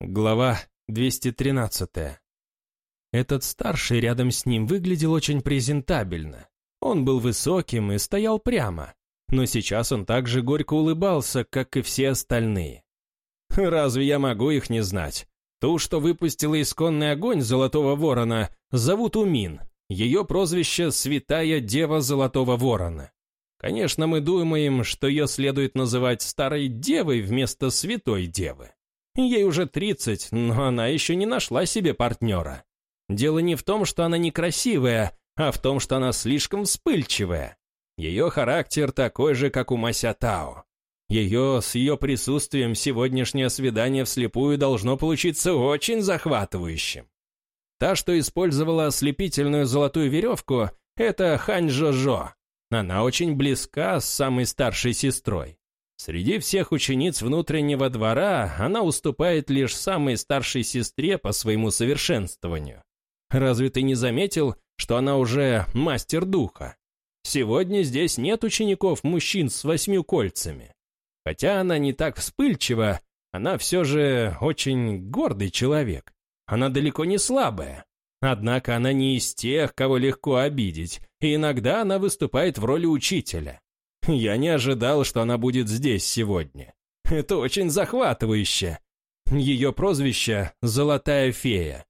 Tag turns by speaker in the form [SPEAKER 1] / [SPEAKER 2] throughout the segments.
[SPEAKER 1] Глава 213. Этот старший рядом с ним выглядел очень презентабельно. Он был высоким и стоял прямо, но сейчас он также горько улыбался, как и все остальные. Разве я могу их не знать? Ту, что выпустила исконный огонь Золотого Ворона, зовут Умин. Ее прозвище «Святая Дева Золотого Ворона». Конечно, мы думаем, что ее следует называть Старой Девой вместо Святой Девы. Ей уже 30, но она еще не нашла себе партнера. Дело не в том, что она некрасивая, а в том, что она слишком вспыльчивая. Ее характер такой же, как у Мася Тао. Ее с ее присутствием сегодняшнее свидание вслепую должно получиться очень захватывающим. Та, что использовала ослепительную золотую веревку, это Хань Жо-Жо. Она очень близка с самой старшей сестрой. Среди всех учениц внутреннего двора она уступает лишь самой старшей сестре по своему совершенствованию. Разве ты не заметил, что она уже мастер духа? Сегодня здесь нет учеников-мужчин с восьмью кольцами. Хотя она не так вспыльчива, она все же очень гордый человек. Она далеко не слабая. Однако она не из тех, кого легко обидеть, и иногда она выступает в роли учителя. Я не ожидал, что она будет здесь сегодня. Это очень захватывающе. Ее прозвище — «Золотая фея».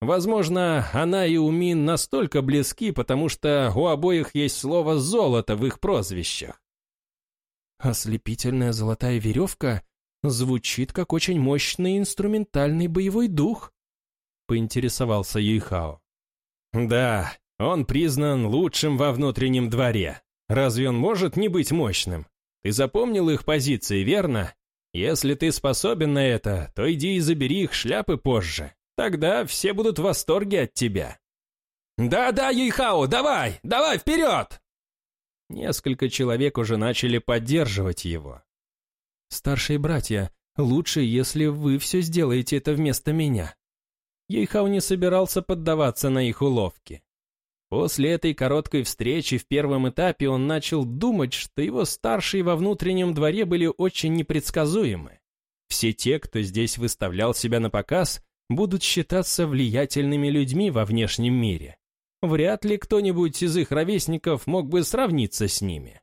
[SPEAKER 1] Возможно, она и Умин настолько близки, потому что у обоих есть слово «золото» в их прозвищах. Ослепительная золотая веревка звучит как очень мощный инструментальный боевой дух, поинтересовался Юйхао. Да, он признан лучшим во внутреннем дворе. Разве он может не быть мощным? Ты запомнил их позиции, верно? Если ты способен на это, то иди и забери их шляпы позже. Тогда все будут в восторге от тебя. «Да-да, Юйхао, давай, давай, вперед!» Несколько человек уже начали поддерживать его. «Старшие братья, лучше, если вы все сделаете это вместо меня». Юйхао не собирался поддаваться на их уловки. После этой короткой встречи в первом этапе он начал думать, что его старшие во внутреннем дворе были очень непредсказуемы. Все те, кто здесь выставлял себя на показ, будут считаться влиятельными людьми во внешнем мире. Вряд ли кто-нибудь из их ровесников мог бы сравниться с ними.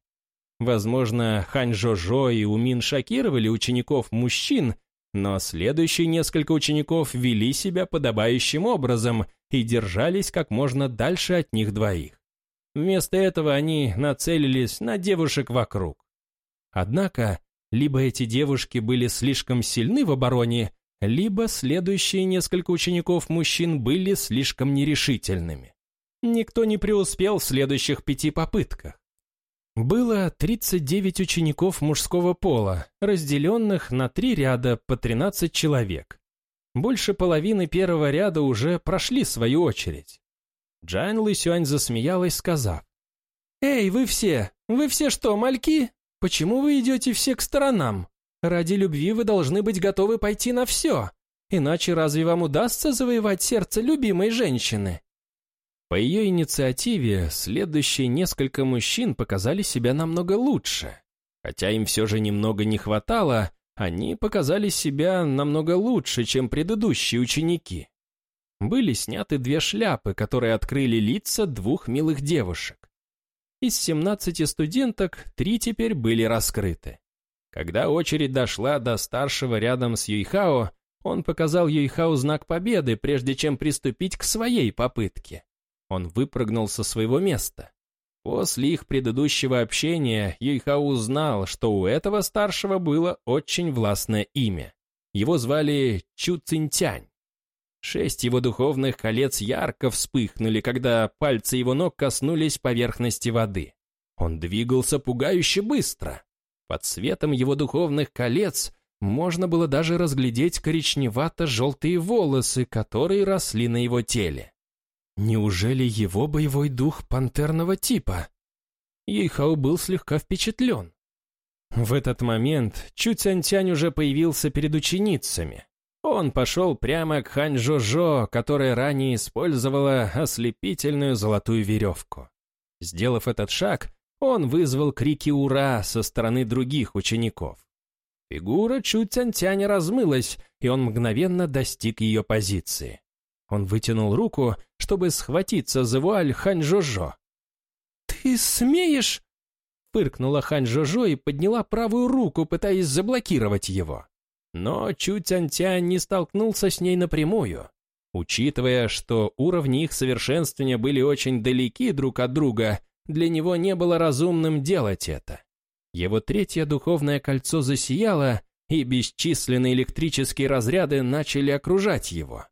[SPEAKER 1] Возможно, Хань Жожо и Умин шокировали учеников-мужчин, но следующие несколько учеников вели себя подобающим образом и держались как можно дальше от них двоих. Вместо этого они нацелились на девушек вокруг. Однако, либо эти девушки были слишком сильны в обороне, либо следующие несколько учеников-мужчин были слишком нерешительными. Никто не преуспел в следующих пяти попытках. Было 39 учеников мужского пола, разделенных на три ряда по 13 человек. Больше половины первого ряда уже прошли свою очередь. Джан Лысюань засмеялась, сказав, «Эй, вы все! Вы все что, мальки? Почему вы идете все к сторонам? Ради любви вы должны быть готовы пойти на все. Иначе разве вам удастся завоевать сердце любимой женщины?» По ее инициативе следующие несколько мужчин показали себя намного лучше. Хотя им все же немного не хватало, они показали себя намного лучше, чем предыдущие ученики. Были сняты две шляпы, которые открыли лица двух милых девушек. Из 17 студенток три теперь были раскрыты. Когда очередь дошла до старшего рядом с Юйхао, он показал Юйхао знак победы, прежде чем приступить к своей попытке. Он выпрыгнул со своего места. После их предыдущего общения Юйхао узнал, что у этого старшего было очень властное имя. Его звали Чу Цинтянь. Шесть его духовных колец ярко вспыхнули, когда пальцы его ног коснулись поверхности воды. Он двигался пугающе быстро. Под светом его духовных колец можно было даже разглядеть коричневато-желтые волосы, которые росли на его теле. Неужели его боевой дух пантерного типа? Ейхау был слегка впечатлен. В этот момент Чу Цянтянь уже появился перед ученицами. Он пошел прямо к Хань Жо-Жо, которая ранее использовала ослепительную золотую веревку. Сделав этот шаг, он вызвал крики «Ура!» со стороны других учеников. Фигура Чу Цянтяня размылась, и он мгновенно достиг ее позиции. Он вытянул руку, чтобы схватиться за вуаль Хань Жожо. «Ты смеешь?» Фыркнула Хань Жожо и подняла правую руку, пытаясь заблокировать его. Но Чу не столкнулся с ней напрямую. Учитывая, что уровни их совершенствования были очень далеки друг от друга, для него не было разумным делать это. Его третье духовное кольцо засияло, и бесчисленные электрические разряды начали окружать его.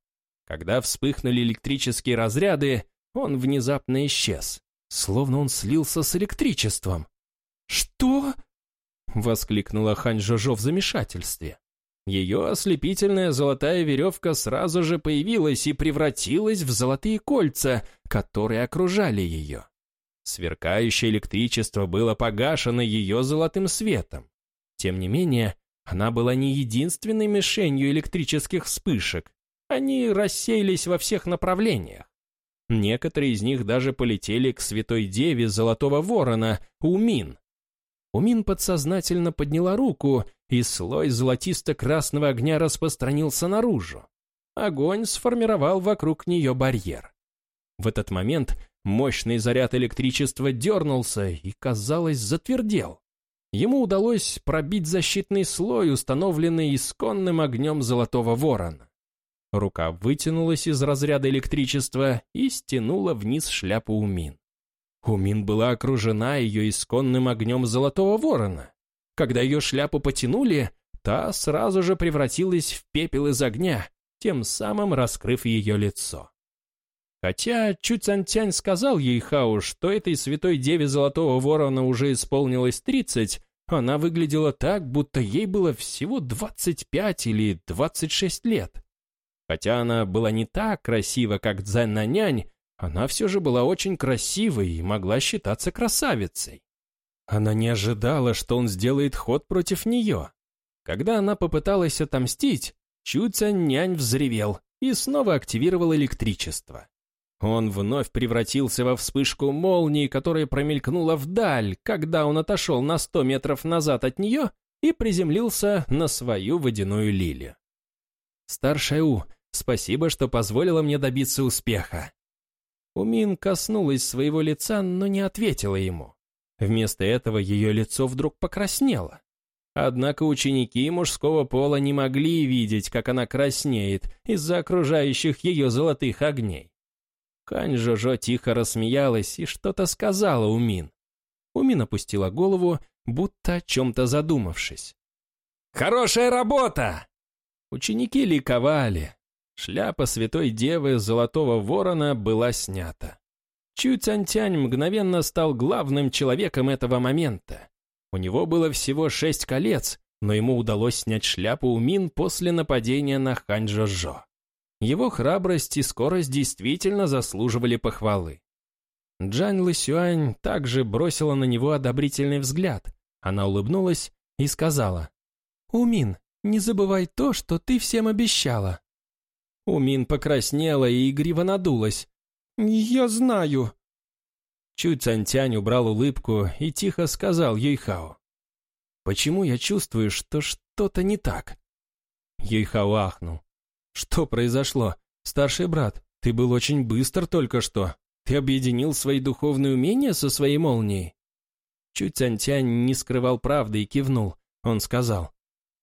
[SPEAKER 1] Когда вспыхнули электрические разряды, он внезапно исчез, словно он слился с электричеством. «Что?» — воскликнула Хань Жожо в замешательстве. Ее ослепительная золотая веревка сразу же появилась и превратилась в золотые кольца, которые окружали ее. Сверкающее электричество было погашено ее золотым светом. Тем не менее, она была не единственной мишенью электрических вспышек. Они рассеялись во всех направлениях. Некоторые из них даже полетели к святой деве Золотого Ворона, Умин, Умин подсознательно подняла руку, и слой золотисто-красного огня распространился наружу. Огонь сформировал вокруг нее барьер. В этот момент мощный заряд электричества дернулся и, казалось, затвердел. Ему удалось пробить защитный слой, установленный исконным огнем Золотого Ворона. Рука вытянулась из разряда электричества и стянула вниз шляпу Умин. Умин была окружена ее исконным огнем золотого ворона. Когда ее шляпу потянули, та сразу же превратилась в пепел из огня, тем самым раскрыв ее лицо. Хотя Чу Цантянь сказал ей Хау, что этой святой деве Золотого Ворона уже исполнилось тридцать, она выглядела так, будто ей было всего двадцать пять или двадцать шесть лет. Хотя она была не так красива, как Цзэн Нанянь, она все же была очень красивой и могла считаться красавицей. Она не ожидала, что он сделает ход против нее. Когда она попыталась отомстить, Чуцянь-нянь взревел и снова активировал электричество. Он вновь превратился во вспышку молнии, которая промелькнула вдаль, когда он отошел на сто метров назад от нее и приземлился на свою водяную лилию. «Старшая У, спасибо, что позволила мне добиться успеха. Умин коснулась своего лица, но не ответила ему. Вместо этого ее лицо вдруг покраснело. Однако ученики мужского пола не могли видеть, как она краснеет из-за окружающих ее золотых огней. Хань Жожо тихо рассмеялась и что-то сказала Умин. Умин опустила голову, будто о чем-то задумавшись. «Хорошая работа!» Ученики ликовали, Шляпа святой девы Золотого Ворона была снята. Чу Цянтянь мгновенно стал главным человеком этого момента. У него было всего шесть колец, но ему удалось снять шляпу у Мин после нападения на Ханчжо-Жо. Его храбрость и скорость действительно заслуживали похвалы. Джань Лысюань также бросила на него одобрительный взгляд. Она улыбнулась и сказала, «Умин, не забывай то, что ты всем обещала. Умин покраснела и игриво надулась. «Я знаю». Чу Цантянь убрал улыбку и тихо сказал Юйхао. «Почему я чувствую, что что-то не так?» Юйхао ахнул. «Что произошло? Старший брат, ты был очень быстр только что. Ты объединил свои духовные умения со своей молнией?» Чу Цянтянь не скрывал правды и кивнул. Он сказал,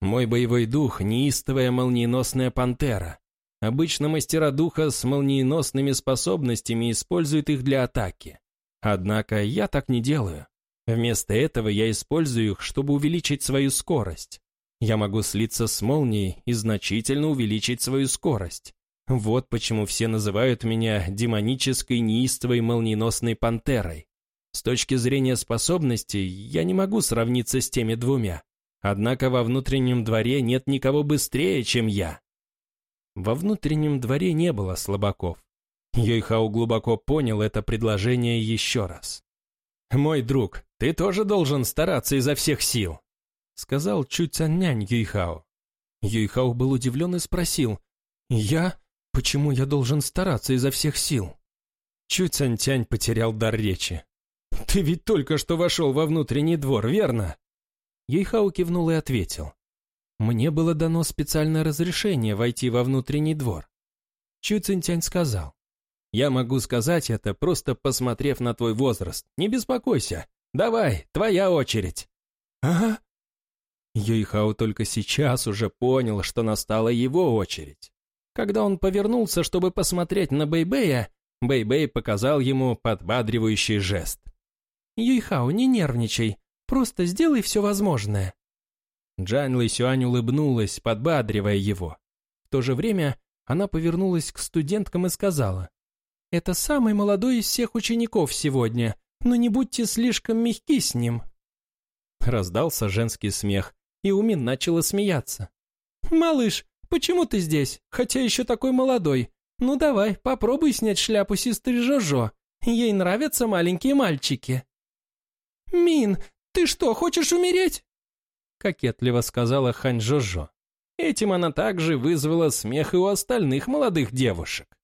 [SPEAKER 1] «Мой боевой дух — неистовая молниеносная пантера. Обычно мастера духа с молниеносными способностями используют их для атаки. Однако я так не делаю. Вместо этого я использую их, чтобы увеличить свою скорость. Я могу слиться с молнией и значительно увеличить свою скорость. Вот почему все называют меня демонической неистовой молниеносной пантерой. С точки зрения способностей, я не могу сравниться с теми двумя. Однако во внутреннем дворе нет никого быстрее, чем я. Во внутреннем дворе не было слабаков. Йойхау глубоко понял это предложение еще раз. «Мой друг, ты тоже должен стараться изо всех сил», сказал Чу Цяннянь Юйхао. Юйхао был удивлен и спросил, «Я? Почему я должен стараться изо всех сил?» Чу Цянтянь потерял дар речи. «Ты ведь только что вошел во внутренний двор, верно?» Юйхао кивнул и ответил. Мне было дано специальное разрешение войти во внутренний двор. Чу Цинтянь сказал, «Я могу сказать это, просто посмотрев на твой возраст. Не беспокойся. Давай, твоя очередь». «Ага». Юйхао только сейчас уже понял, что настала его очередь. Когда он повернулся, чтобы посмотреть на Бэйбэя, Бэйбэй показал ему подбадривающий жест. «Юйхао, не нервничай, просто сделай все возможное». Джан Лэйсюань улыбнулась, подбадривая его. В то же время она повернулась к студенткам и сказала, «Это самый молодой из всех учеников сегодня, но не будьте слишком мягки с ним». Раздался женский смех, и Умин начала смеяться. «Малыш, почему ты здесь, хотя еще такой молодой? Ну давай, попробуй снять шляпу сестры Жожо. Ей нравятся маленькие мальчики». «Мин, ты что, хочешь умереть?» Кокетливо сказала Хань Жожо. Этим она также вызвала смех и у остальных молодых девушек.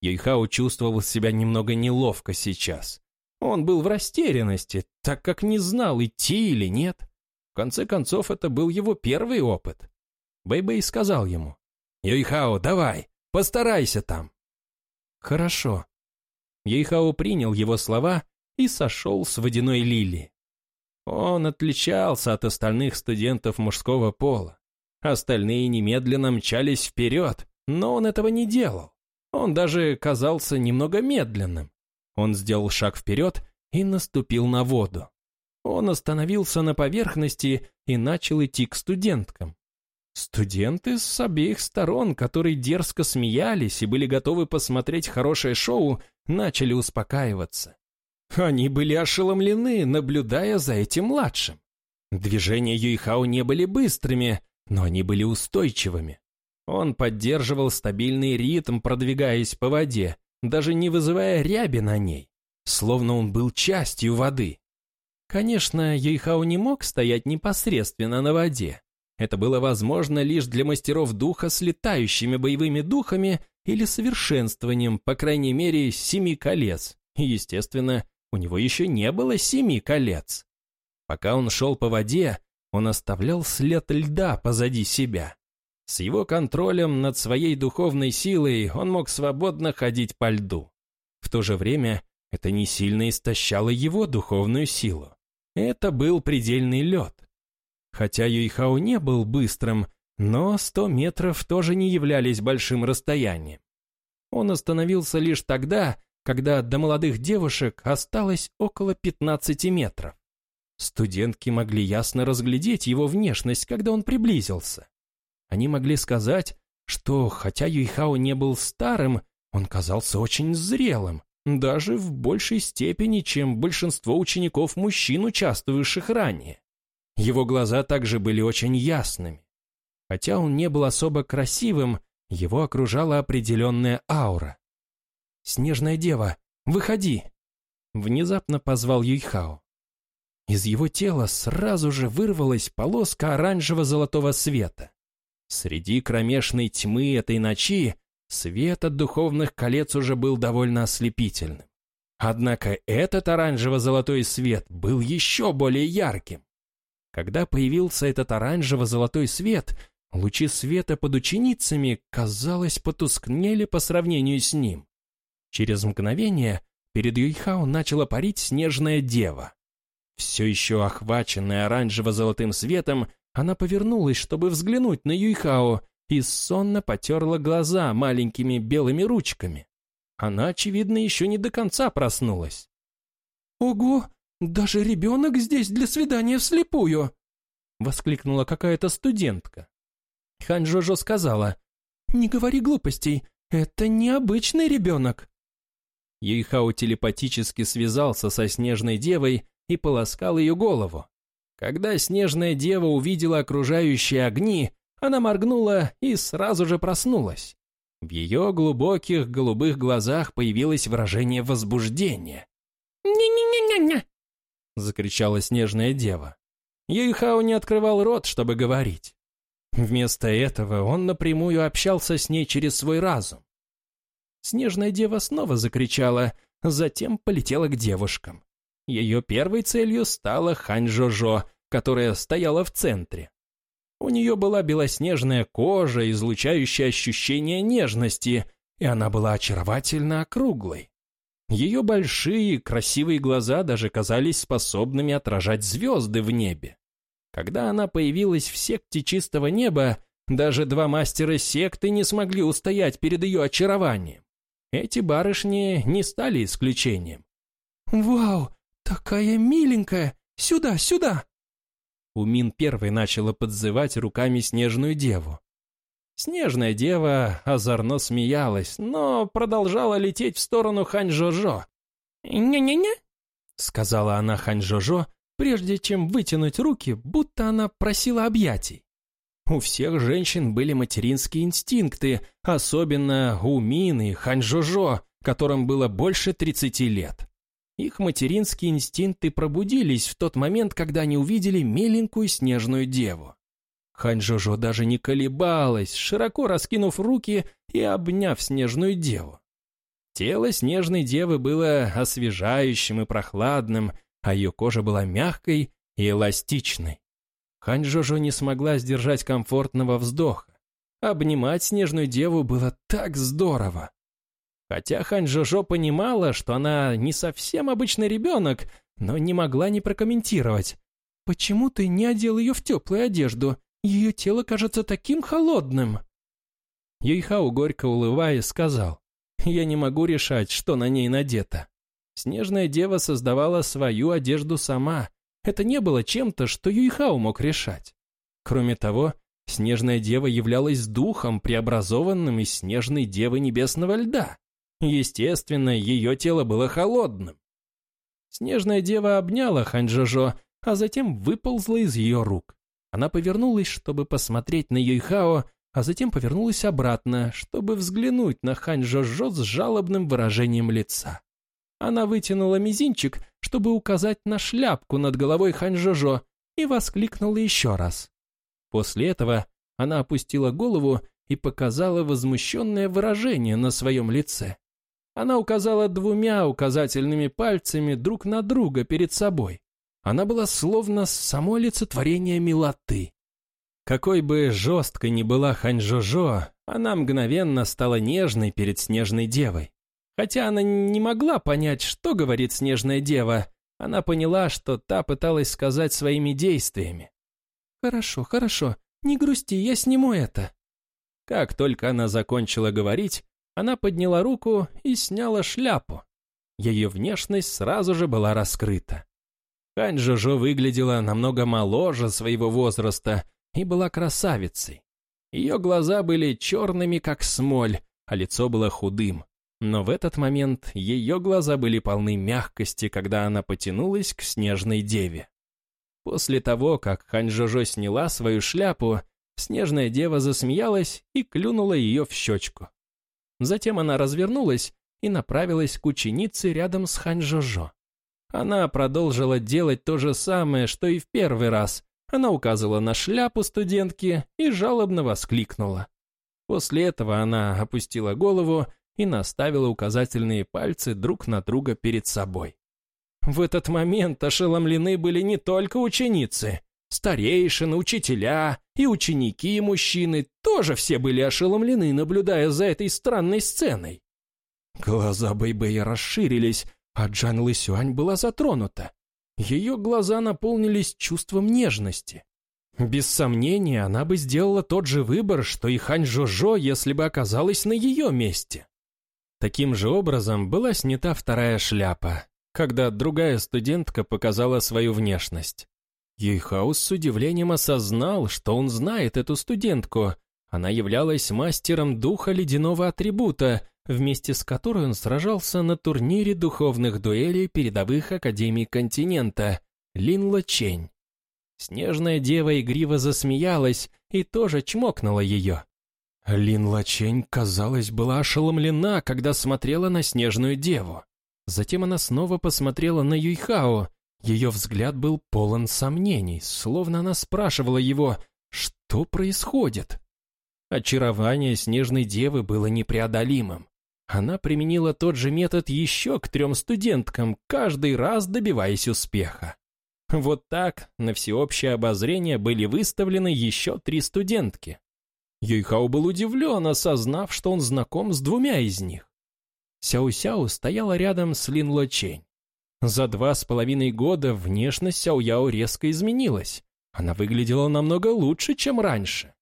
[SPEAKER 1] Юйхао чувствовал себя немного неловко сейчас. Он был в растерянности, так как не знал, идти или нет. В конце концов, это был его первый опыт. Бэйбэй -бэй сказал ему, «Юйхао, давай, постарайся там». «Хорошо». Юйхао принял его слова и сошел с водяной лилии. Он отличался от остальных студентов мужского пола. Остальные немедленно мчались вперед, но он этого не делал. Он даже казался немного медленным. Он сделал шаг вперед и наступил на воду. Он остановился на поверхности и начал идти к студенткам. Студенты с обеих сторон, которые дерзко смеялись и были готовы посмотреть хорошее шоу, начали успокаиваться. Они были ошеломлены, наблюдая за этим младшим. Движения Юйхао не были быстрыми, но они были устойчивыми. Он поддерживал стабильный ритм, продвигаясь по воде, даже не вызывая ряби на ней, словно он был частью воды. Конечно, Юйхао не мог стоять непосредственно на воде. Это было возможно лишь для мастеров духа с летающими боевыми духами или совершенствованием, по крайней мере, семи колец. Естественно, у него еще не было семи колец. Пока он шел по воде, он оставлял след льда позади себя. С его контролем над своей духовной силой он мог свободно ходить по льду. В то же время это не сильно истощало его духовную силу. Это был предельный лед. Хотя Юйхао не был быстрым, но сто метров тоже не являлись большим расстоянием. Он остановился лишь тогда, когда до молодых девушек осталось около 15 метров. Студентки могли ясно разглядеть его внешность, когда он приблизился. Они могли сказать, что хотя Юйхао не был старым, он казался очень зрелым, даже в большей степени, чем большинство учеников мужчин, участвовавших ранее. Его глаза также были очень ясными. Хотя он не был особо красивым, его окружала определенная аура. «Снежная дева, выходи!» Внезапно позвал Юйхао. Из его тела сразу же вырвалась полоска оранжево-золотого света. Среди кромешной тьмы этой ночи свет от духовных колец уже был довольно ослепительным. Однако этот оранжево-золотой свет был еще более ярким. Когда появился этот оранжево-золотой свет, лучи света под ученицами, казалось, потускнели по сравнению с ним. Через мгновение перед Юйхао начала парить снежная дева. Все еще охваченная оранжево-золотым светом, она повернулась, чтобы взглянуть на Юйхао, и сонно потерла глаза маленькими белыми ручками. Она, очевидно, еще не до конца проснулась. «Ого, даже ребенок здесь для свидания вслепую!» — воскликнула какая-то студентка. Хань Жожо сказала, «Не говори глупостей, это необычный ребенок». Юйхао телепатически связался со Снежной Девой и полоскал ее голову. Когда Снежная Дева увидела окружающие огни, она моргнула и сразу же проснулась. В ее глубоких голубых глазах появилось выражение возбуждения. «Не-не-не-не-не!» — закричала Снежная Дева. Юйхао не открывал рот, чтобы говорить. Вместо этого он напрямую общался с ней через свой разум. Снежная дева снова закричала, затем полетела к девушкам. Ее первой целью стала Хань Жожо, которая стояла в центре. У нее была белоснежная кожа, излучающая ощущение нежности, и она была очаровательно округлой. Ее большие, красивые глаза даже казались способными отражать звезды в небе. Когда она появилась в секте чистого неба, даже два мастера секты не смогли устоять перед ее очарованием. Эти барышни не стали исключением.
[SPEAKER 2] «Вау, такая миленькая! Сюда, сюда!»
[SPEAKER 1] Умин первой начала подзывать руками снежную деву. Снежная дева озорно смеялась, но продолжала лететь в сторону Хань-Жо-Жо.
[SPEAKER 2] «Не-не-не», —
[SPEAKER 1] сказала она Хань-Жо-Жо, прежде чем вытянуть руки, будто она просила объятий. У всех женщин были материнские инстинкты, особенно у Мины Хань-Жо-Жо, которым было больше 30 лет. Их материнские инстинкты пробудились в тот момент, когда они увидели миленькую снежную деву. Хань-Жожо даже не колебалась, широко раскинув руки и обняв снежную деву. Тело снежной девы было освежающим и прохладным, а ее кожа была мягкой и эластичной. Хань-Жожо не смогла сдержать комфортного вздоха. Обнимать снежную деву было так здорово. Хотя Хань Жожо понимала, что она не совсем обычный ребенок, но не могла не прокомментировать. «Почему ты не одел ее в теплую одежду? Ее тело кажется таким холодным». Юйхао, горько улыбаясь, сказал, «Я не могу решать, что на ней надето. Снежная дева создавала свою одежду сама. Это не было чем-то, что Юйхао мог решать. Кроме того, Снежная дева являлась духом, преобразованным из снежной девы небесного льда. Естественно, ее тело было холодным. Снежная дева обняла Ханьжожо, а затем выползла из ее рук. Она повернулась, чтобы посмотреть на Юйхао, а затем повернулась обратно, чтобы взглянуть на Ханьжожо с жалобным выражением лица. Она вытянула мизинчик, чтобы указать на шляпку над головой Ханьжожо, и воскликнула еще раз. После этого она опустила голову и показала возмущенное выражение на своем лице. Она указала двумя указательными пальцами друг на друга перед собой. Она была словно само олицетворение милоты. Какой бы жесткой ни была Ханьжожо, она мгновенно стала нежной перед Снежной Девой. Хотя она не могла понять, что говорит Снежная Дева, она поняла, что та пыталась сказать своими действиями.
[SPEAKER 2] «Хорошо, хорошо, не грусти, я сниму это».
[SPEAKER 1] Как только она закончила говорить, она подняла руку и сняла шляпу. Ее внешность сразу же была раскрыта. Хань Жожо выглядела намного моложе своего возраста и была красавицей. Ее глаза были черными, как смоль, а лицо было худым. Но в этот момент ее глаза были полны мягкости, когда она потянулась к снежной деве. После того, как Хань Жожо сняла свою шляпу, снежная дева засмеялась и клюнула ее в щечку. Затем она развернулась и направилась к ученице рядом с Ханьжожо. Она продолжила делать то же самое, что и в первый раз. Она указывала на шляпу студентки и жалобно воскликнула. После этого она опустила голову и наставила указательные пальцы друг на друга перед собой. В этот момент ошеломлены были не только ученицы. Старейшины, учителя и ученики мужчины тоже все были ошеломлены, наблюдая за этой странной сценой. Глаза Бэйбэя расширились, а Джан Лысюань была затронута. Ее глаза наполнились чувством нежности. Без сомнения, она бы сделала тот же выбор, что и Хань Жожо, если бы оказалась на ее месте. Таким же образом была снята вторая шляпа, когда другая студентка показала свою внешность. Юйхаус с удивлением осознал, что он знает эту студентку. Она являлась мастером духа ледяного атрибута, вместе с которой он сражался на турнире духовных дуэлей передовых академий континента Лин Чень. Снежная дева игриво засмеялась и тоже чмокнула ее. Лин Лачень, казалось, была ошеломлена, когда смотрела на снежную деву. Затем она снова посмотрела на Юйхао, ее взгляд был полон сомнений, словно она спрашивала его, что происходит. Очарование Снежной Девы было непреодолимым. Она применила тот же метод еще к трем студенткам, каждый раз добиваясь успеха. Вот так на всеобщее обозрение были выставлены еще три студентки. Юйхао был удивлен, осознав, что он знаком с двумя из них. Сяо-Сяо стояла рядом с Лин Лочень. За два с половиной года внешность Сяо-Яо резко изменилась. Она выглядела намного лучше, чем раньше.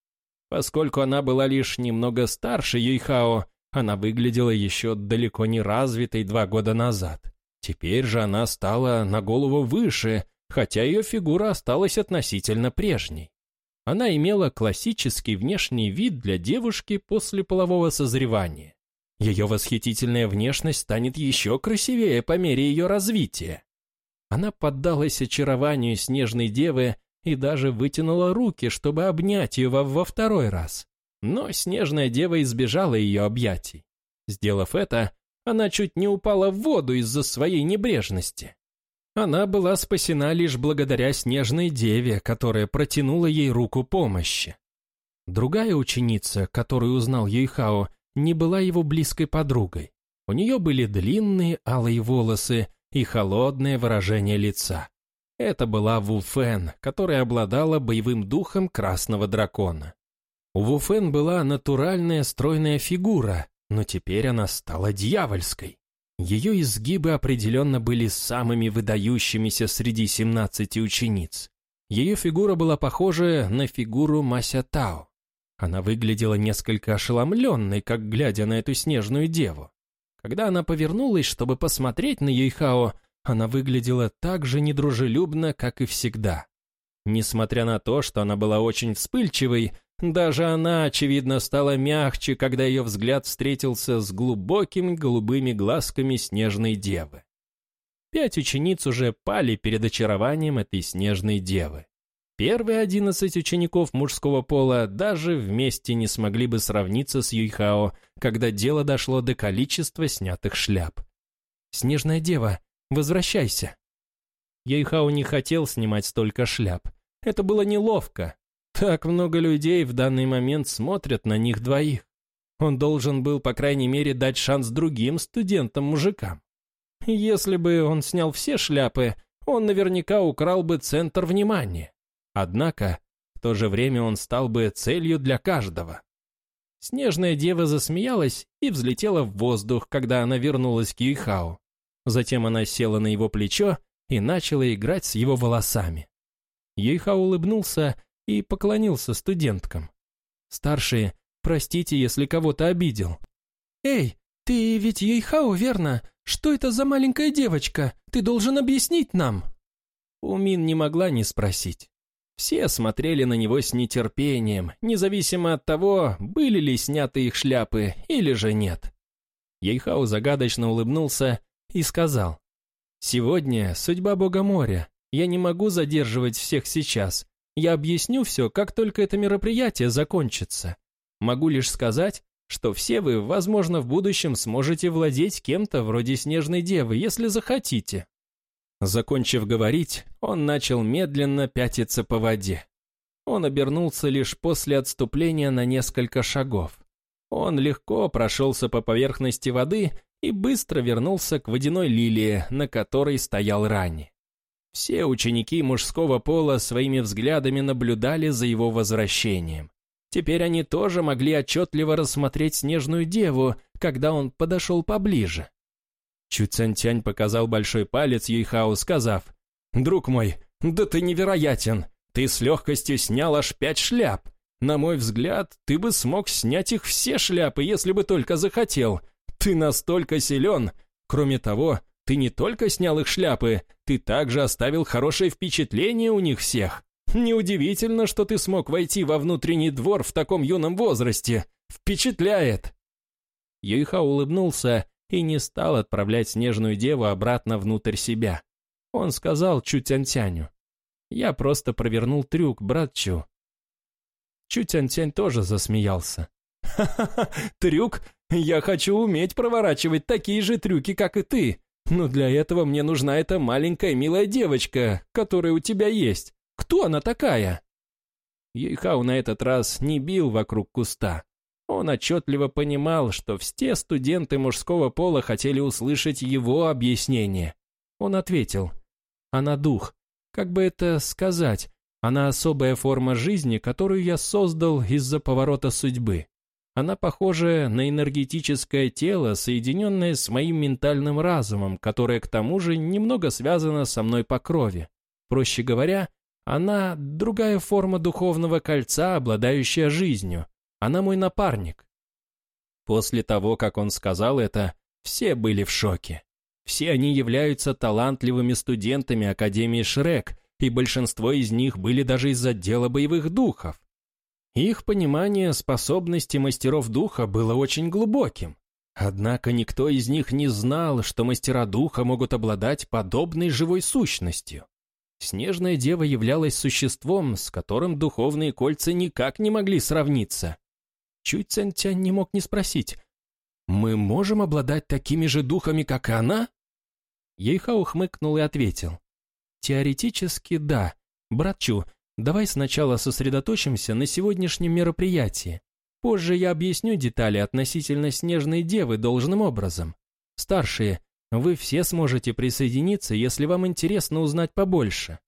[SPEAKER 1] Поскольку она была лишь немного старше Юйхао, она выглядела еще далеко не развитой два года назад. Теперь же она стала на голову выше, хотя ее фигура осталась относительно прежней. Она имела классический внешний вид для девушки после полового созревания. Ее восхитительная внешность станет еще красивее по мере ее развития. Она поддалась очарованию снежной девы и даже вытянула руки, чтобы обнять ее во, во второй раз. Но снежная дева избежала ее объятий. Сделав это, она чуть не упала в воду из-за своей небрежности. Она была спасена лишь благодаря снежной деве, которая протянула ей руку помощи. Другая ученица, которую узнал Юйхао, не была его близкой подругой. У нее были длинные алые волосы и холодное выражение лица. Это была Ву Фэн, которая обладала боевым духом красного дракона. У Ву Фэн была натуральная стройная фигура, но теперь она стала дьявольской. Ее изгибы определенно были самыми выдающимися среди 17 учениц. Ее фигура была похожа на фигуру Мася Тао. Она выглядела несколько ошеломленной, как глядя на эту снежную деву. Когда она повернулась, чтобы посмотреть на Юйхао, она выглядела так же недружелюбно, как и всегда. Несмотря на то, что она была очень вспыльчивой, даже она, очевидно, стала мягче, когда ее взгляд встретился с глубокими голубыми глазками снежной девы. Пять учениц уже пали перед очарованием этой снежной девы. Первые одиннадцать учеников мужского пола даже вместе не смогли бы сравниться с Юйхао, когда дело дошло до количества снятых шляп. «Снежная дева, возвращайся!» Юйхао не хотел снимать столько шляп. Это было неловко, так много людей в данный момент смотрят на них двоих. Он должен был, по крайней мере, дать шанс другим студентам-мужикам. Если бы он снял все шляпы, он наверняка украл бы центр внимания. Однако, в то же время он стал бы целью для каждого. Снежная дева засмеялась и взлетела в воздух, когда она вернулась к Юйхао. Затем она села на его плечо и начала играть с его волосами. Юйхао улыбнулся и поклонился студенткам. «Старшие, простите, если кого-то обидел».
[SPEAKER 2] «Эй, ты ведь Ейхао, верно? Что это за маленькая девочка? Ты должен объяснить нам».
[SPEAKER 1] Умин не могла не спросить. Все смотрели на него с нетерпением, независимо от того, были ли сняты их шляпы или же нет. Ейхау загадочно улыбнулся и сказал, «Сегодня судьба Бога моря. Я не могу задерживать всех сейчас. Я объясню все, как только это мероприятие закончится. Могу лишь сказать, что все вы, возможно, в будущем сможете владеть кем-то вроде Снежной Девы, если захотите». Закончив говорить, он начал медленно пятиться по воде. Он обернулся лишь после отступления на несколько шагов. Он легко прошелся по поверхности воды и быстро вернулся к водяной лилии, на которой стоял Рани. Все ученики мужского пола своими взглядами наблюдали за его возвращением. Теперь они тоже могли отчетливо рассмотреть снежную деву, когда он подошел поближе. Чу Цянтянь показал большой палец Юйхао, сказав, «Друг мой, да ты невероятен! Ты с легкостью снял аж пять шляп. На мой взгляд, ты бы смог снять их все шляпы, если бы только захотел. Ты настолько силен. Кроме того, ты не только снял их шляпы, ты также оставил хорошее впечатление у них всех. Неудивительно, что ты смог войти во внутренний двор в таком юном возрасте. Впечатляет!» Юйха улыбнулся и не стал отправлять снежную деву обратно внутрь себя. Он сказал Чу Тянь-Тяню. «Я просто провернул трюк, брат Чу». Чу Тянь-Тянь тоже засмеялся. «Ха-ха-ха, трюк? Я хочу уметь проворачивать такие же трюки, как и ты. Но для этого мне нужна эта маленькая милая девочка, которая у тебя есть. Кто она такая?» Ейхау на этот раз не бил вокруг куста. Он отчетливо понимал, что все студенты мужского пола хотели услышать его объяснение. Он ответил, «Она дух. Как бы это сказать, она особая форма жизни, которую я создал из-за поворота судьбы. Она похожа на энергетическое тело, соединенное с моим ментальным разумом, которое к тому же немного связано со мной по крови. Проще говоря, она другая форма духовного кольца, обладающая жизнью. Она мой напарник. После того, как он сказал это, все были в шоке. Все они являются талантливыми студентами Академии Шрек, и большинство из них были даже из отдела боевых духов. Их понимание способности мастеров духа было очень глубоким. Однако никто из них не знал, что мастера духа могут обладать подобной живой сущностью. Снежная дева являлась существом, с которым духовные кольца никак не могли сравниться. Чуть Центянь не мог не спросить, «Мы можем обладать такими же духами, как и она?» Ейхао хмыкнул и ответил, «Теоретически да. Брат Чу, Давай сначала сосредоточимся на сегодняшнем мероприятии. Позже я объясню детали относительно Снежной Девы должным образом. Старшие, вы все сможете присоединиться, если вам интересно узнать побольше.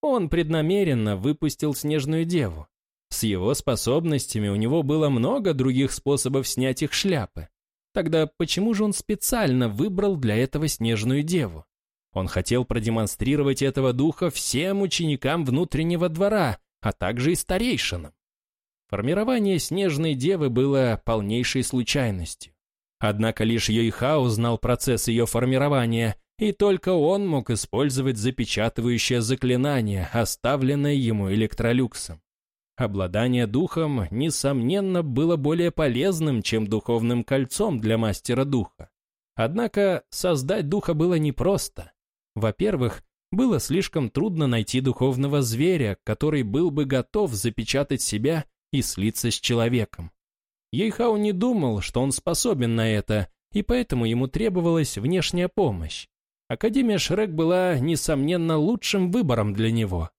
[SPEAKER 1] Он преднамеренно выпустил Снежную Деву. С его способностями у него было много других способов снять их шляпы. Тогда почему же он специально выбрал для этого Снежную Деву? Он хотел продемонстрировать этого духа всем ученикам внутреннего двора, а также и старейшинам. Формирование Снежной Девы было полнейшей случайностью. Однако лишь Йойхао знал процесс ее формирования, и только он мог использовать запечатывающее заклинание, оставленное ему электролюксом. Обладание духом, несомненно, было более полезным, чем духовным кольцом для мастера духа. Однако создать духа было непросто. Во-первых, было слишком трудно найти духовного зверя, который был бы готов запечатать себя и слиться с человеком. Ейхау не думал, что он способен на это, и поэтому ему требовалась внешняя помощь. Академия Шрек была, несомненно, лучшим выбором для него.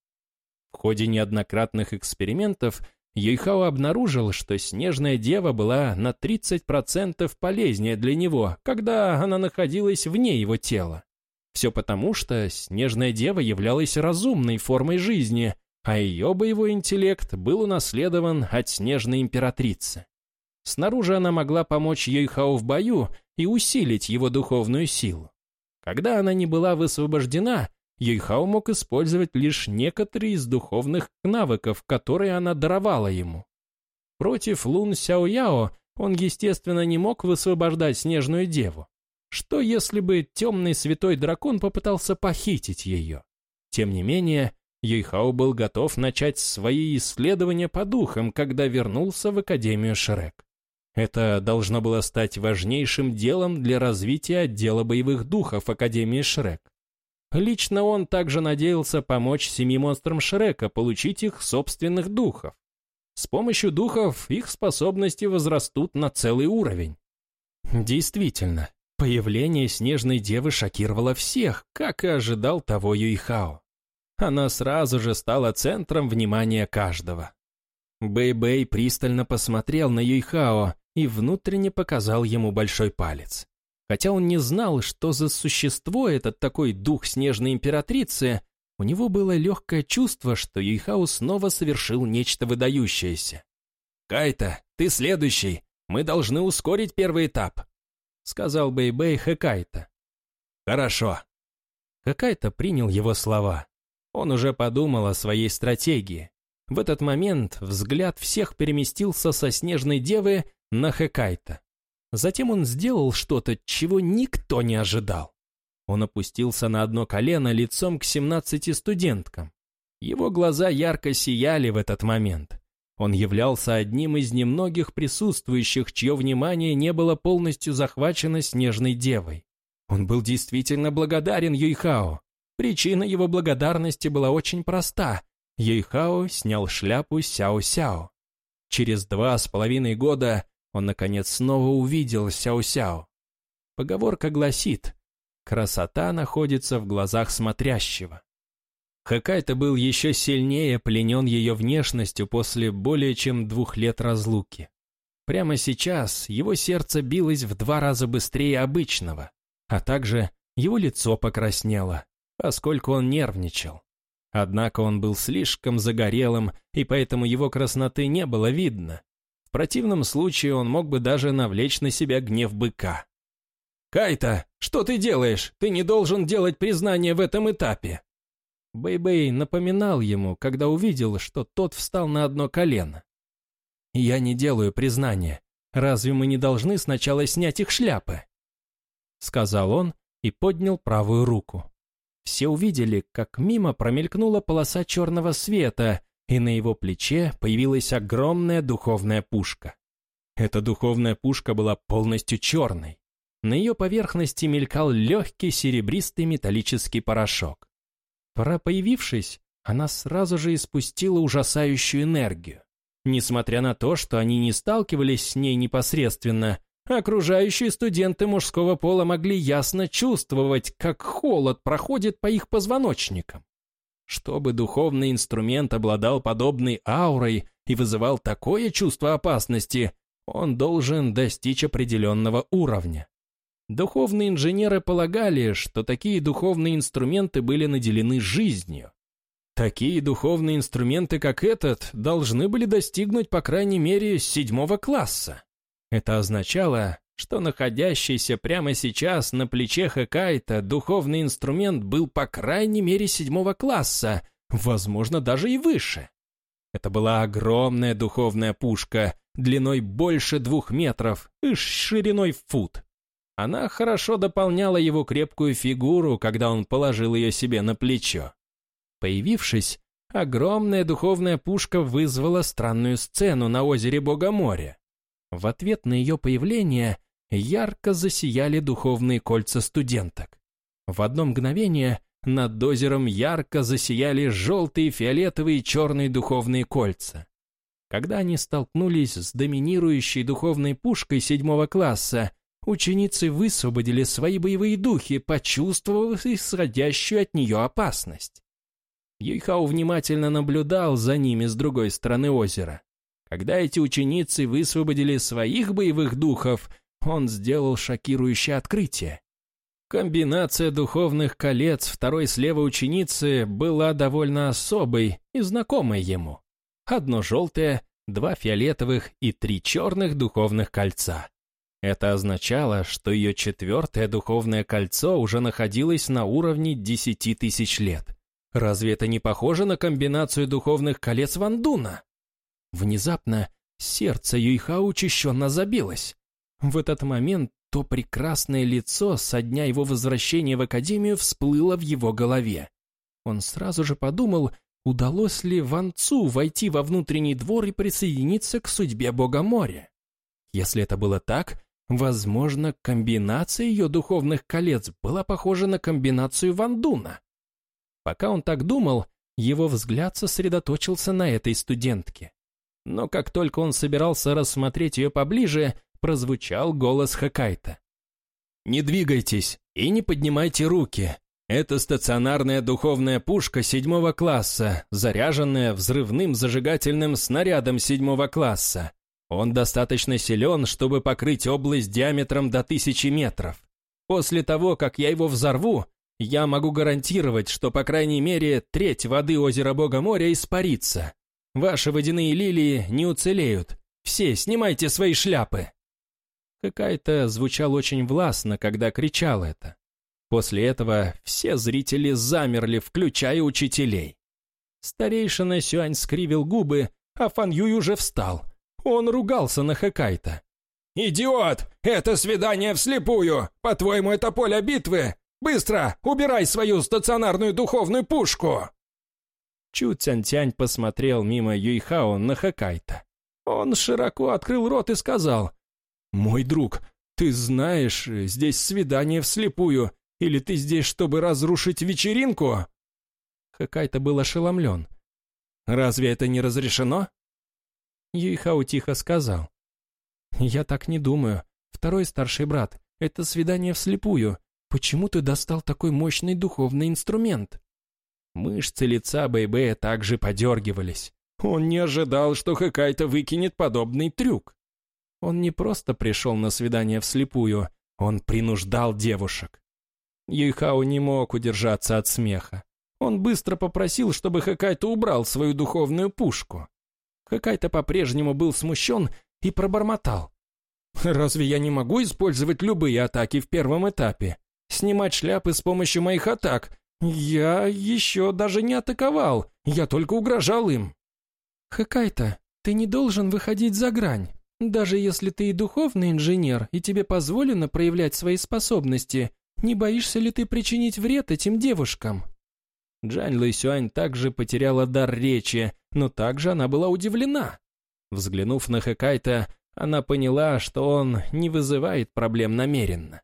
[SPEAKER 1] В ходе неоднократных экспериментов Юйхао обнаружил, что снежная дева была на 30% полезнее для него, когда она находилась вне его тела. Все потому, что Снежная Дева являлась разумной формой жизни, а ее боевой интеллект был унаследован от Снежной Императрицы. Снаружи она могла помочь Йойхау в бою и усилить его духовную силу. Когда она не была высвобождена, Йойхау мог использовать лишь некоторые из духовных навыков, которые она даровала ему. Против Лун Сяояо он, естественно, не мог высвобождать Снежную Деву. Что если бы темный святой дракон попытался похитить ее? Тем не менее, Юйхао был готов начать свои исследования по духам, когда вернулся в Академию Шрек. Это должно было стать важнейшим делом для развития отдела боевых духов Академии Шрек. Лично он также надеялся помочь семи монстрам Шрека получить их собственных духов. С помощью духов их способности возрастут на целый уровень. Действительно, Появление Снежной Девы шокировало всех, как и ожидал того Юйхао. Она сразу же стала центром внимания каждого. Бэй-Бэй пристально посмотрел на Юйхао и внутренне показал ему большой палец. Хотя он не знал, что за существо этот такой дух Снежной Императрицы, у него было легкое чувство, что Юйхао снова совершил нечто выдающееся. «Кайта, ты следующий. Мы должны ускорить первый этап», — сказал Бэй-Бэй Хэкайта. «Хорошо». Хэкайта принял его слова. Он уже подумал о своей стратегии. В этот момент взгляд всех переместился со Снежной Девы на Хэкайта. Затем он сделал что-то, чего никто не ожидал. Он опустился на одно колено лицом к семнадцати студенткам. Его глаза ярко сияли в этот момент. Он являлся одним из немногих присутствующих, чье внимание не было полностью захвачено Снежной Девой. Он был действительно благодарен Юйхао. Причина его благодарности была очень проста. Юйхао снял шляпу Сяо-Сяо. Через два с половиной года он, наконец, снова увидел Сяо-Сяо. Поговорка гласит «Красота находится в глазах смотрящего». Хакайто был еще сильнее пленен ее внешностью после более чем двух лет разлуки. Прямо сейчас его сердце билось в два раза быстрее обычного, а также его лицо покраснело, поскольку он нервничал. Однако он был слишком загорелым, и поэтому его красноты не было видно. В противном случае он мог бы даже навлечь на себя гнев быка. «Кайта, что ты делаешь? Ты не должен делать признание в этом этапе!» Бэй-Бэй напоминал ему, когда увидел, что тот встал на одно колено. «Я не делаю признания. Разве мы не должны сначала снять их шляпы?» Сказал он и поднял правую руку. Все увидели, как мимо промелькнула полоса черного света, и на его плече появилась огромная духовная пушка. Эта духовная пушка была полностью черной. На ее поверхности мелькал легкий серебристый металлический порошок. Пора появившись, она сразу же испустила ужасающую энергию. Несмотря на то, что они не сталкивались с ней непосредственно, окружающие студенты мужского пола могли ясно чувствовать, как холод проходит по их позвоночникам. Чтобы духовный инструмент обладал подобной аурой и вызывал такое чувство опасности, он должен достичь определенного уровня. Духовные инженеры полагали, что такие духовные инструменты были наделены жизнью. Такие духовные инструменты, как этот, должны были достигнуть, по крайней мере, седьмого класса. Это означало, что находящийся прямо сейчас на плече Хакайта духовный инструмент был по крайней мере седьмого класса, возможно, даже и выше. Это была огромная духовная пушка, длиной больше двух метров и шириной в фут. Она хорошо дополняла его крепкую фигуру, когда он положил ее себе на плечо. Появившись, огромная духовная пушка вызвала странную сцену на озере Богоморя. В ответ на ее появление ярко засияли духовные кольца студенток. В одно мгновение над озером ярко засияли желтые, фиолетовые и черные духовные кольца. Когда они столкнулись с доминирующей духовной пушкой седьмого класса, ученицы высвободили свои боевые духи, почувствовав исходящую от нее опасность. Юйхао внимательно наблюдал за ними с другой стороны озера. Когда эти ученицы высвободили своих боевых духов, он сделал шокирующее открытие. Комбинация духовных колец второй слева ученицы была довольно особой и знакомой ему. Одно желтое, два фиолетовых и три черных духовных кольца. Это означало, что ее четвертое духовное кольцо уже находилось на уровне десяти тысяч лет. Разве это не похоже на комбинацию духовных колец Вандуна? Внезапно сердце Юйха учащенно забилось. В этот момент то прекрасное лицо со дня его возвращения в Академию всплыло в его голове. Он сразу же подумал, удалось ли Ван Цу войти во внутренний двор и присоединиться к судьбе Бога моря. Если это было так, Возможно, комбинация ее духовных колец была похожа на комбинацию Вандуна. Пока он так думал, его взгляд сосредоточился на этой студентке. Но как только он собирался рассмотреть ее поближе, прозвучал голос Хакайта. «Не двигайтесь и не поднимайте руки. Это стационарная духовная пушка седьмого класса, заряженная взрывным зажигательным снарядом седьмого класса. Он достаточно силен, чтобы покрыть область диаметром до тысячи метров. После того, как я его взорву, я могу гарантировать, что по крайней мере треть воды озера Бога моря испарится. Ваши водяные лилии не уцелеют. Все снимайте свои шляпы. Какая-то звучал очень властно, когда кричал это. После этого все зрители замерли, включая учителей. Старейшина Сюань скривил губы, а Фан Юй уже встал. Он ругался на Хакайта. «Идиот! Это свидание вслепую! По-твоему, это поле битвы? Быстро! Убирай свою стационарную духовную пушку!» Чу Цянь-Тянь посмотрел мимо Юйхао на Хакайта. Он широко открыл рот и сказал, «Мой друг, ты знаешь, здесь свидание вслепую, или ты здесь, чтобы разрушить вечеринку?» Хакайта был ошеломлен. «Разве это не разрешено?» Юйхао тихо сказал. «Я так не думаю. Второй старший брат, это свидание вслепую. Почему ты достал такой мощный духовный инструмент?» Мышцы лица Бэйбэя также подергивались. Он не ожидал, что Хэкайто выкинет подобный трюк. Он не просто пришел на свидание вслепую, он принуждал девушек. Юйхао не мог удержаться от смеха. Он быстро попросил, чтобы Хакайто убрал свою духовную пушку. Хакайто по-прежнему был смущен и пробормотал. «Разве я не могу использовать любые атаки в первом этапе? Снимать шляпы с помощью моих атак? Я еще даже не атаковал, я только угрожал им».
[SPEAKER 2] «Хакайто, ты не должен выходить за грань. Даже если ты и духовный инженер, и тебе позволено проявлять свои способности, не боишься ли ты причинить вред этим девушкам?»
[SPEAKER 1] Джань Лэйсюань также потеряла дар речи, но также она была удивлена. Взглянув на Хэкайта, она поняла, что он не вызывает проблем намеренно.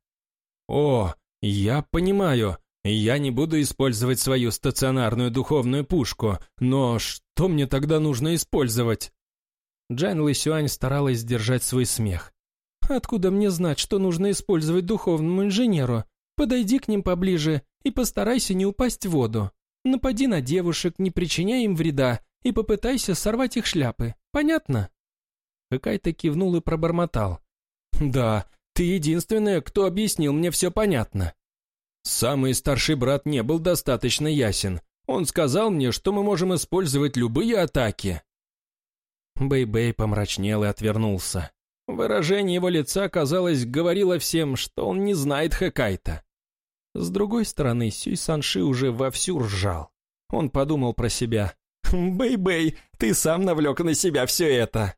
[SPEAKER 1] «О, я понимаю, я не буду использовать свою стационарную духовную пушку, но что мне тогда нужно использовать?» Джан Лысюань старалась сдержать свой смех.
[SPEAKER 2] «Откуда мне знать, что нужно использовать духовному инженеру? Подойди к ним поближе и постарайся не упасть в воду. Напади на девушек, не причиняй им вреда, и попытайся сорвать их шляпы. Понятно?»
[SPEAKER 1] Хакай-то кивнул и пробормотал. «Да, ты единственная, кто объяснил мне все понятно». Самый старший брат не был достаточно ясен. Он сказал мне, что мы можем использовать любые атаки. Бэй-Бэй помрачнел и отвернулся. Выражение его лица, казалось, говорило всем, что он не знает Хэкайта. С другой стороны, Сюй Санши уже вовсю ржал. Он подумал про себя. «Бэй-Бэй, ты сам навлек на себя все это!»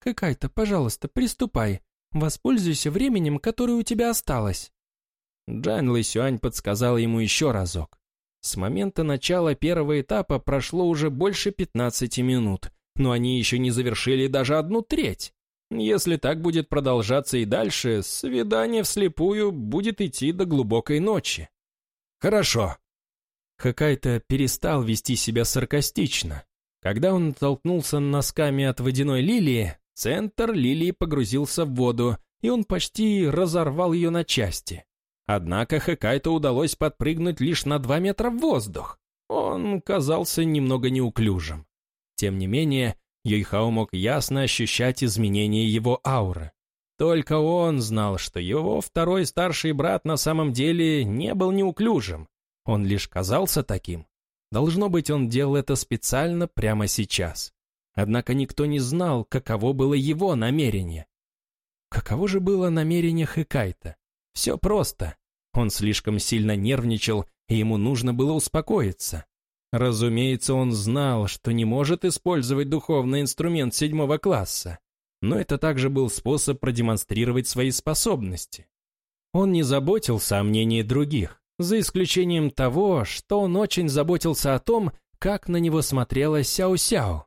[SPEAKER 2] «Хэкайта, пожалуйста, приступай. Воспользуйся временем, которое у тебя осталось».
[SPEAKER 1] Джан Лысюань подсказал ему еще разок. С момента начала первого этапа прошло уже больше 15 минут, но они еще не завершили даже одну треть. Если так будет продолжаться и дальше, свидание вслепую будет идти до глубокой ночи. Хорошо. Хакайто перестал вести себя саркастично. Когда он толкнулся носками от водяной лилии, центр лилии погрузился в воду, и он почти разорвал ее на части. Однако Хакайто удалось подпрыгнуть лишь на два метра в воздух. Он казался немного неуклюжим. Тем не менее, Юйхао мог ясно ощущать изменения его ауры. Только он знал, что его второй старший брат на самом деле не был неуклюжим. Он лишь казался таким. Должно быть, он делал это специально прямо сейчас. Однако никто не знал, каково было его намерение. Каково же было намерение Хэкайта? Все просто. Он слишком сильно нервничал, и ему нужно было успокоиться. Разумеется, он знал, что не может использовать духовный инструмент седьмого класса, но это также был способ продемонстрировать свои способности. Он не заботился о мнении других, за исключением того, что он очень заботился о том, как на него смотрела Сяо-Сяо.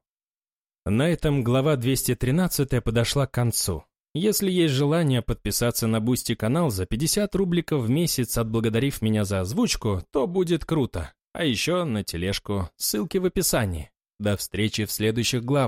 [SPEAKER 1] На этом глава 213 подошла к концу. Если есть желание подписаться на Boosty канал за 50 рубликов в месяц, отблагодарив меня за озвучку, то будет круто. А еще на тележку, ссылки в описании. До встречи в следующих главах.